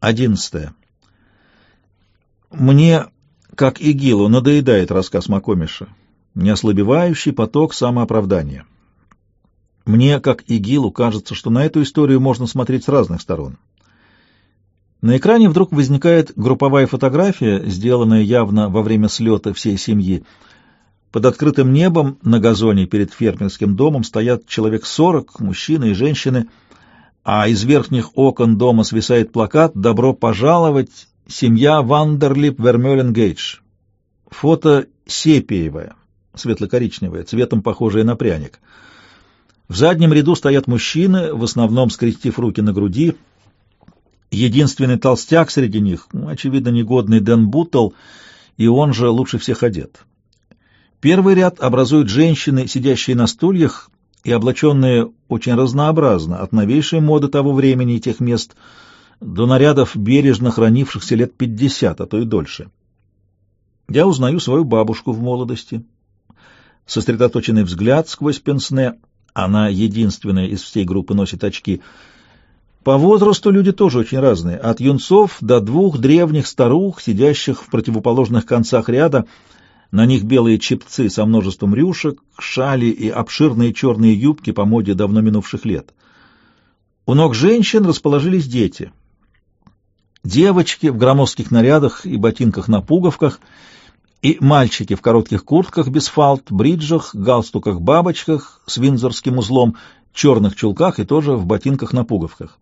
Одиннадцатое. Мне, как Игилу, надоедает рассказ Макомиша. Неослабевающий поток самооправдания. Мне, как Игилу, кажется, что на эту историю можно смотреть с разных сторон. На экране вдруг возникает групповая фотография, сделанная явно во время слета всей семьи. Под открытым небом на газоне перед фермерским домом стоят человек сорок, мужчины и женщины, а из верхних окон дома свисает плакат «Добро пожаловать! Семья Вандерлип Вермёлен Гейдж». Фото сепиевое, светло-коричневое, цветом похожее на пряник. В заднем ряду стоят мужчины, в основном скрестив руки на груди. Единственный толстяк среди них, очевидно, негодный Дэн Буттл, и он же лучше всех одет. Первый ряд образуют женщины, сидящие на стульях и облаченные очень разнообразно, от новейшей моды того времени и тех мест до нарядов, бережно хранившихся лет пятьдесят, а то и дольше. Я узнаю свою бабушку в молодости. Сосредоточенный взгляд сквозь пенсне, она единственная из всей группы носит очки. По возрасту люди тоже очень разные, от юнцов до двух древних старух, сидящих в противоположных концах ряда, на них белые чепцы со множеством рюшек, шали и обширные черные юбки по моде давно минувших лет. У ног женщин расположились дети. Девочки в громоздких нарядах и ботинках на пуговках, и мальчики в коротких куртках без фалт, бриджах, галстуках-бабочках с винзорским узлом, черных чулках и тоже в ботинках на пуговках.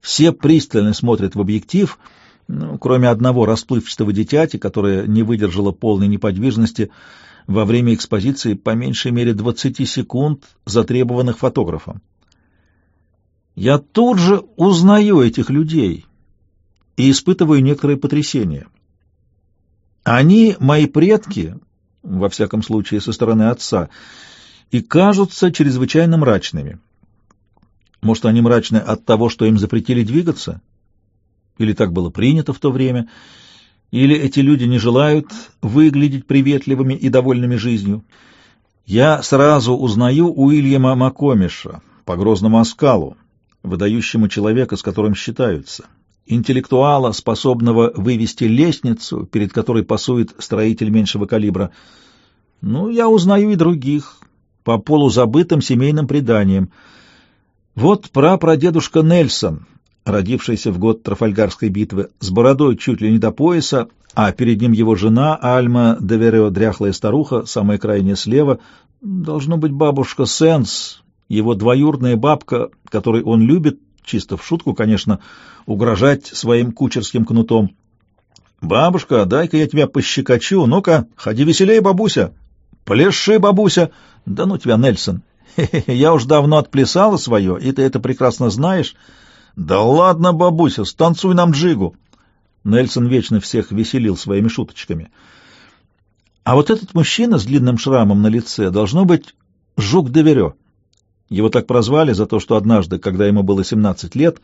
Все пристально смотрят в объектив — ну, кроме одного расплывчатого дитяти, которое не выдержало полной неподвижности во время экспозиции по меньшей мере 20 секунд, затребованных фотографом. Я тут же узнаю этих людей и испытываю некоторые потрясения. Они мои предки, во всяком случае со стороны отца, и кажутся чрезвычайно мрачными. Может, они мрачны от того, что им запретили двигаться? — или так было принято в то время, или эти люди не желают выглядеть приветливыми и довольными жизнью. Я сразу узнаю Уильяма Макомиша по грозному оскалу, выдающему человека, с которым считаются, интеллектуала, способного вывести лестницу, перед которой пасует строитель меньшего калибра. Ну, я узнаю и других, по полузабытым семейным преданиям. Вот прапрадедушка Нельсон, родившийся в год Трафальгарской битвы, с бородой чуть ли не до пояса, а перед ним его жена Альма Деверео, дряхлая старуха, самая крайняя слева, должно быть бабушка Сенс, его двоюродная бабка, которой он любит, чисто в шутку, конечно, угрожать своим кучерским кнутом. «Бабушка, дай-ка я тебя пощекочу, ну-ка, ходи веселее, бабуся!» «Пляши, бабуся!» «Да ну тебя, Нельсон! Хе -хе -хе, я уж давно отплясала свое, и ты это прекрасно знаешь!» «Да ладно, бабуся, станцуй нам джигу!» Нельсон вечно всех веселил своими шуточками. А вот этот мужчина с длинным шрамом на лице должно быть Жук Деверё. Его так прозвали за то, что однажды, когда ему было 17 лет,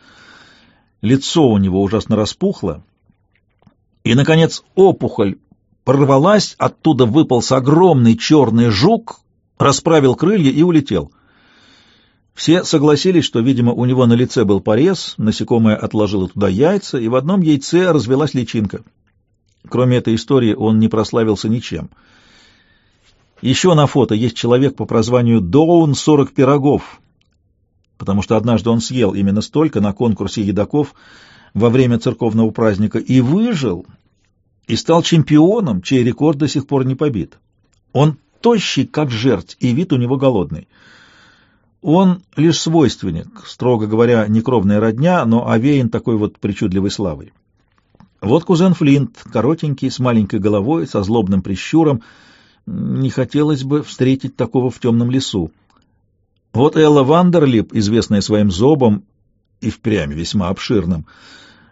лицо у него ужасно распухло, и, наконец, опухоль прорвалась, оттуда выполз огромный черный жук, расправил крылья и улетел. Все согласились, что, видимо, у него на лице был порез, насекомое отложило туда яйца, и в одном яйце развелась личинка. Кроме этой истории он не прославился ничем. Еще на фото есть человек по прозванию Доун 40 пирогов, потому что однажды он съел именно столько на конкурсе едоков во время церковного праздника и выжил, и стал чемпионом, чей рекорд до сих пор не побит. Он тощий, как жерть, и вид у него голодный. Он лишь свойственник, строго говоря, некровная родня, но овеян такой вот причудливой славой. Вот кузен Флинт, коротенький, с маленькой головой, со злобным прищуром. Не хотелось бы встретить такого в темном лесу. Вот Элла Вандерлип, известная своим зобом и впрямь весьма обширным.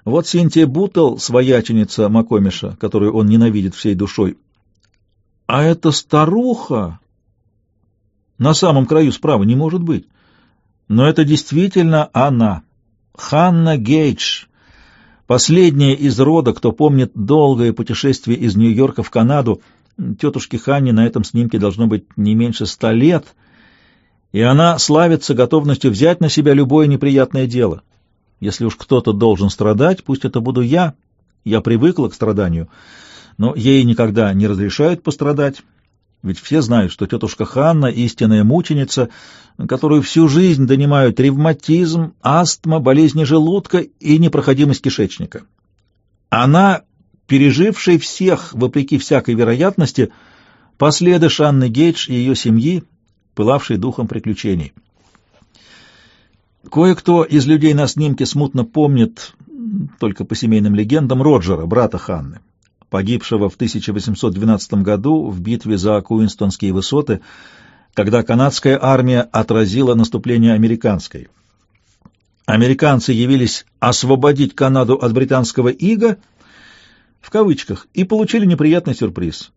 Вот Синтия Бутл, свояченица Макомиша, которую он ненавидит всей душой. А эта старуха на самом краю справа не может быть. Но это действительно она, Ханна Гейдж, последняя из рода, кто помнит долгое путешествие из Нью-Йорка в Канаду. Тетушке Ханне на этом снимке должно быть не меньше ста лет, и она славится готовностью взять на себя любое неприятное дело. Если уж кто-то должен страдать, пусть это буду я. Я привыкла к страданию, но ей никогда не разрешают пострадать. Ведь все знают, что тетушка Ханна — истинная мученица, которую всю жизнь донимают ревматизм, астма, болезни желудка и непроходимость кишечника. Она, пережившая всех, вопреки всякой вероятности, последыш Анны Гейдж и ее семьи, пылавшей духом приключений. Кое-кто из людей на снимке смутно помнит, только по семейным легендам, Роджера, брата Ханны погибшего в 1812 году в битве за Куинстонские высоты, когда канадская армия отразила наступление американской. Американцы явились освободить Канаду от британского ига, в кавычках, и получили неприятный сюрприз.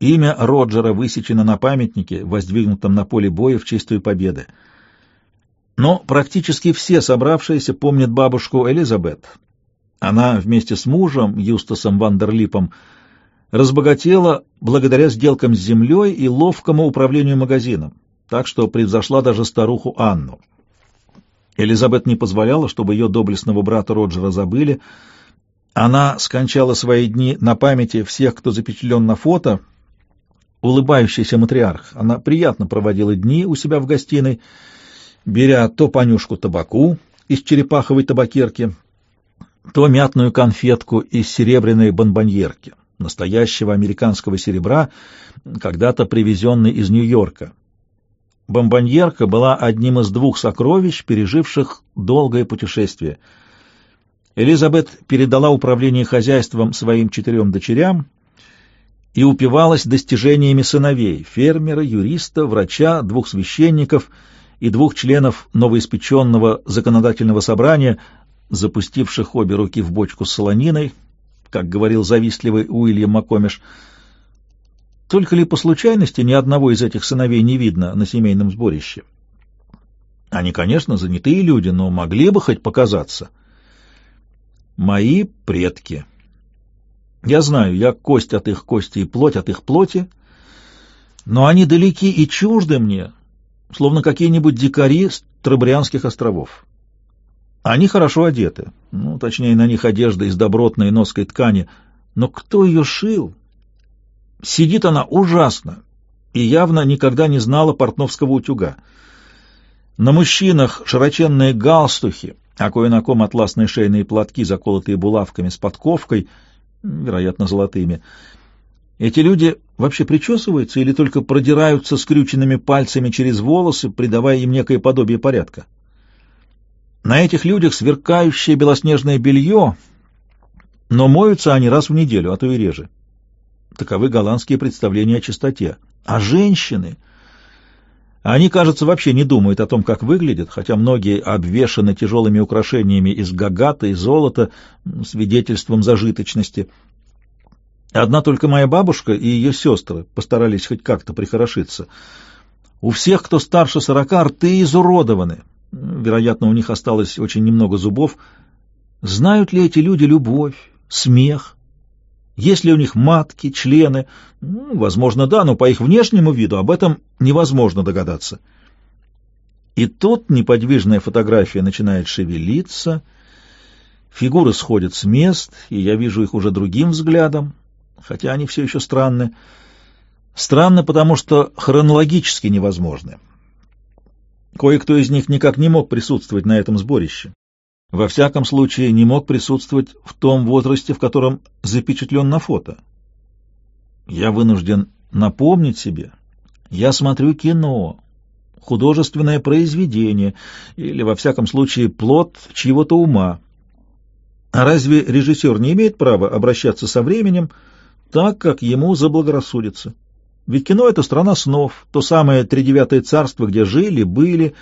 Имя Роджера высечено на памятнике, воздвигнутом на поле боя в честь той победы. Но практически все собравшиеся помнят бабушку Элизабет, она вместе с мужем, Юстасом Вандерлипом, разбогатела благодаря сделкам с землей и ловкому управлению магазином, так что превзошла даже старуху Анну. Элизабет не позволяла, чтобы ее доблестного брата Роджера забыли. Она скончала свои дни на памяти всех, кто запечатлен на фото. Улыбающийся матриарх. Она приятно проводила дни у себя в гостиной, беря то понюшку табаку из черепаховой табакерки, то мятную конфетку из серебряной бонбоньерки, настоящего американского серебра, когда-то привезенной из Нью-Йорка. Бомбоньерка была одним из двух сокровищ, переживших долгое путешествие. Элизабет передала управление хозяйством своим четырем дочерям и упивалась достижениями сыновей — фермера, юриста, врача, двух священников и двух членов новоиспеченного законодательного собрания, запустивших обе руки в бочку с солониной, как говорил завистливый Уильям Макомиш. Только ли по случайности ни одного из этих сыновей не видно на семейном сборище? Они, конечно, занятые люди, но могли бы хоть показаться. Мои предки. Я знаю, я кость от их кости и плоть от их плоти, но они далеки и чужды мне, словно какие-нибудь дикари с Трабрианских островов. Они хорошо одеты, ну, точнее, на них одежда из добротной ноской ткани, но кто ее шил? Сидит она ужасно и явно никогда не знала портновского утюга. На мужчинах широченные галстухи, а кое на ком атласные шейные платки, заколотые булавками с подковкой, вероятно, золотыми. Эти люди вообще причесываются или только продираются скрюченными пальцами через волосы, придавая им некое подобие порядка? На этих людях сверкающее белоснежное белье, но моются они раз в неделю, а то и реже. Таковы голландские представления о чистоте. А женщины... Они, кажется, вообще не думают о том, как выглядят, хотя многие обвешаны тяжелыми украшениями из гагата и золота, свидетельством зажиточности. Одна только моя бабушка и ее сестры постарались хоть как-то прихорошиться. У всех, кто старше сорока, рты изуродованы, вероятно, у них осталось очень немного зубов. Знают ли эти люди любовь, смех? Есть ли у них матки, члены? Ну, возможно, да, но по их внешнему виду об этом невозможно догадаться. И тут неподвижная фотография начинает шевелиться, фигуры сходят с мест, и я вижу их уже другим взглядом, хотя они все еще странны. Странны, потому что хронологически невозможны. Кое-кто из них никак не мог присутствовать на этом сборище. Во всяком случае, не мог присутствовать в том возрасте, в котором запечатлен на фото. Я вынужден напомнить себе, я смотрю кино, художественное произведение, или, во всяком случае, плод чьего-то ума. А разве режиссер не имеет права обращаться со временем так, как ему заблагорассудится? Ведь кино — это страна снов, то самое тридевятое царство, где жили, были.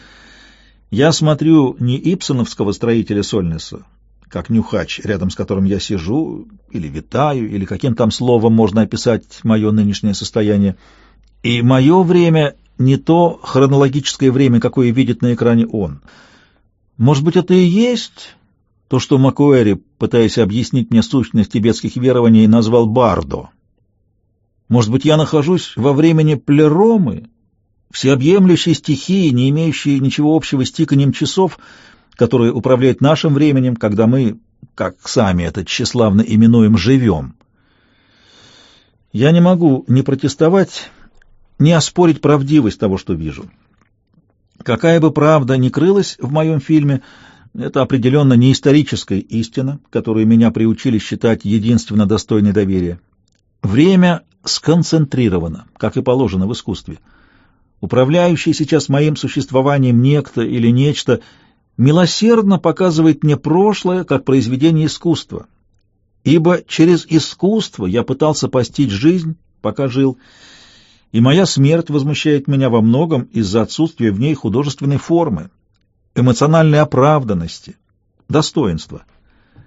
Я смотрю не ипсоновского строителя Сольнеса, как нюхач, рядом с которым я сижу, или витаю, или каким там словом можно описать мое нынешнее состояние. И мое время не то хронологическое время, какое видит на экране он. Может быть, это и есть то, что Макуэри, пытаясь объяснить мне сущность тибетских верований, назвал Бардо — может быть, я нахожусь во времени плеромы, всеобъемлющей стихии, не имеющей ничего общего с тиканием часов, которое управляет нашим временем, когда мы, как сами это тщеславно именуем, живем. Я не могу ни протестовать, ни оспорить правдивость того, что вижу. Какая бы правда ни крылась в моем фильме, это определенно не историческая истина, которую меня приучили считать единственно достойной доверия. Время сконцентрировано, как и положено в искусстве. Управляющий сейчас моим существованием некто или нечто милосердно показывает мне прошлое как произведение искусства, ибо через искусство я пытался постичь жизнь, пока жил, и моя смерть возмущает меня во многом из-за отсутствия в ней художественной формы, эмоциональной оправданности, достоинства.